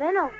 منو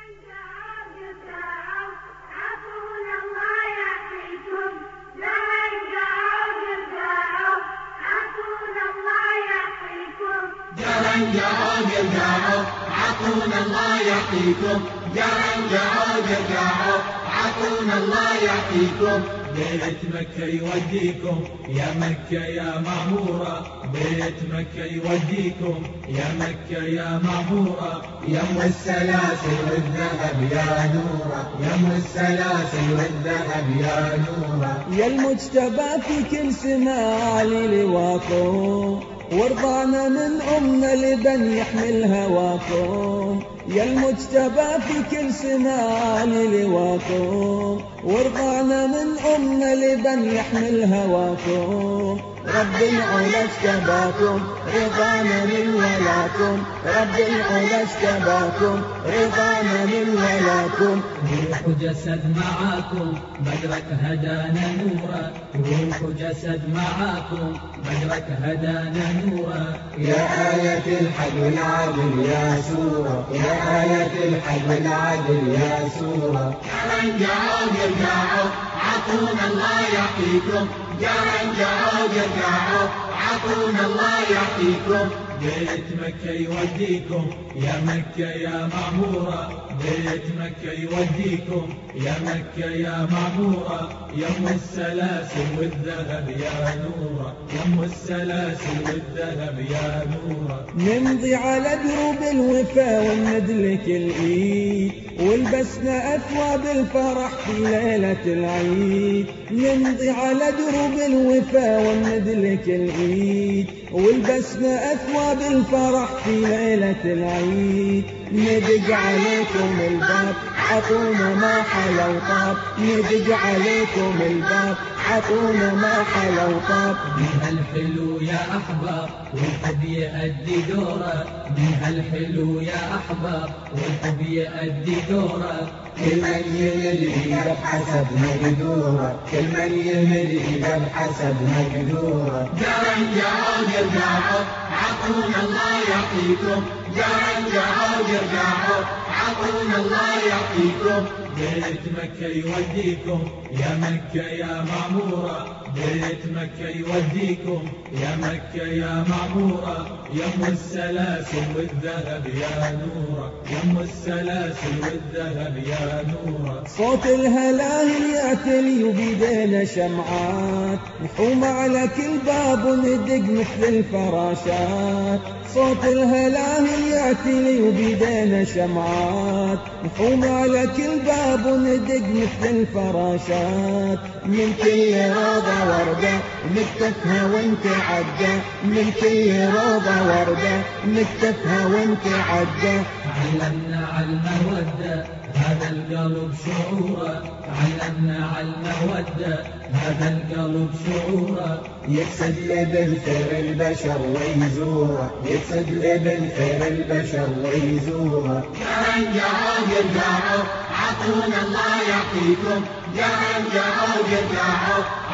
عطونا الله يحييكم يا رجعوا ارجعوا عطونا الله يحييكم بيت مكة يوديكم يا مكة يا معمورة بيت مكة يوديكم يا مكة يا معمورة يم السلاسل والذهب يا نورة. يم السلاسل والذهب يا نورة. يا المجتبى في كل سماع لي لواكم وارضعنا من أمنا لبن يحمل هواكم. يا المجتبى في كل سنة لواكم. وارضعنا من أمنا لبن يحمل هواكم. رب العلا اجتباكم رضانا من ولاكم. رب العلا اجتباكم رضانا من ولاكم. روح جسد معاكم بدرك هدانا نورا. روح جسد معاكم بدرك هدانا نورا. يا آية الحج والعدل يا سورة. يا آية الحج والعدل يا سورة. رجعوا ارجعوا عطونا الله يحييكم. يا رجعوا ارجعوا عطونا الله يحييكم بيت مكة يوديكم يا مكة يا معمورة بيت مكة يوديكم يا مكة يا معمورة يم السلاسل والذهب يا نورة. يم السلاسل والذهب يا نورة. نمضي على دروب الوفا وندلك الإيد. والبسنا أثواب الفرح في ليلة العيد نمضي على دروب الوفا وندلك الإيد والبسنا أثواب الفرح في ليلة العيد ندق عليكم الباب عطونا ما حلو طاب ندق عليكم الباب عطونا ما حلو طاب من هالحلو يا أحباب والحب يأدي دوره من هالحلو يا أحباب والحب يأدي دوره كل من يملي بحسب مقدورة. كل من يملي بحسب مقدورة. جارا جارا يرجعوا عطونا الله يعطيكم. جارا جارا يرجعوا عطونا الله يعطيكم. بيت مكة يوديكم. يا مكة يا معمورة بيت مكة يوديكم يا مكة يا معمورة يم السلاسل والذهب يا نورة يم السلاسل والذهب يا نورة. صوت الهلاهل يعتلي وبيدينا شمعات نحوم على كل باب وندق مثل الفراشات. صوت الهلاهل يعتلي وبيدينا شمعات نحوم على كل باب وندق مثل الفراشات. من كل روضة وردة نكتفها وانت عدة. من كل روضة وردة نكتفها وانت عدة. علمنا على المودة هذا القلب شعوره. علمنا على المودة هذا القلب شعوره. يكسد لابن خير البشر ويزوره. يكسد لابن خير البشر ويزوره. يا رجعوا يرجعوا عطونا الله يعطيكم. يا يرجعوا. عطونا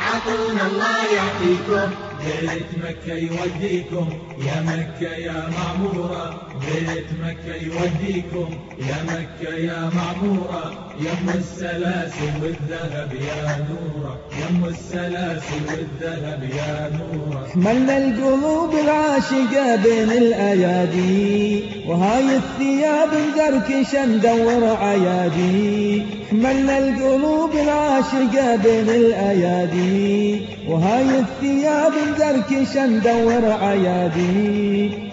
الله يعطيكم بيت مكة يوديكم يا مكة يا معمورة بيت مكة يوديكم يا مكة يا معمورة يم السلاسل والذهب يا نورة. يم السلاسل والذهب يا نورة. حملنا القلوب العاشقة بين الأيادي وهاي الثياب مدركشة ندور عيادي حملنا القلوب العاشقة بين الأيادي وهاي الثياب مدركشة ندور عيادي.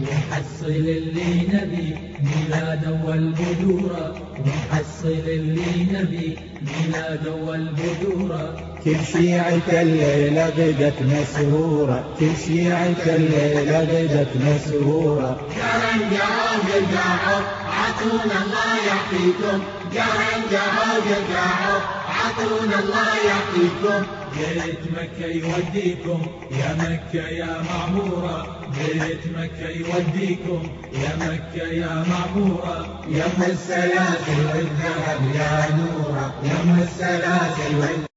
ونحصل اللي نبي ميلاد والبدورة ونحصل اللي نبي ميلاد والبدورة كل شيعة الليلة غدت مسرورة كل شيعة الليلة غدت مسرورة جارا جارا جارا عطونا الله يعطيكم جارا جارا جارا عطونا الله يعطيكم بيت مكة يوديكم. يا مكة يا معمورة بيت مكة يوديكم. يا مكة يا معمورة يم السلاسل والذهب يا نورة. يم السلاسل والذهب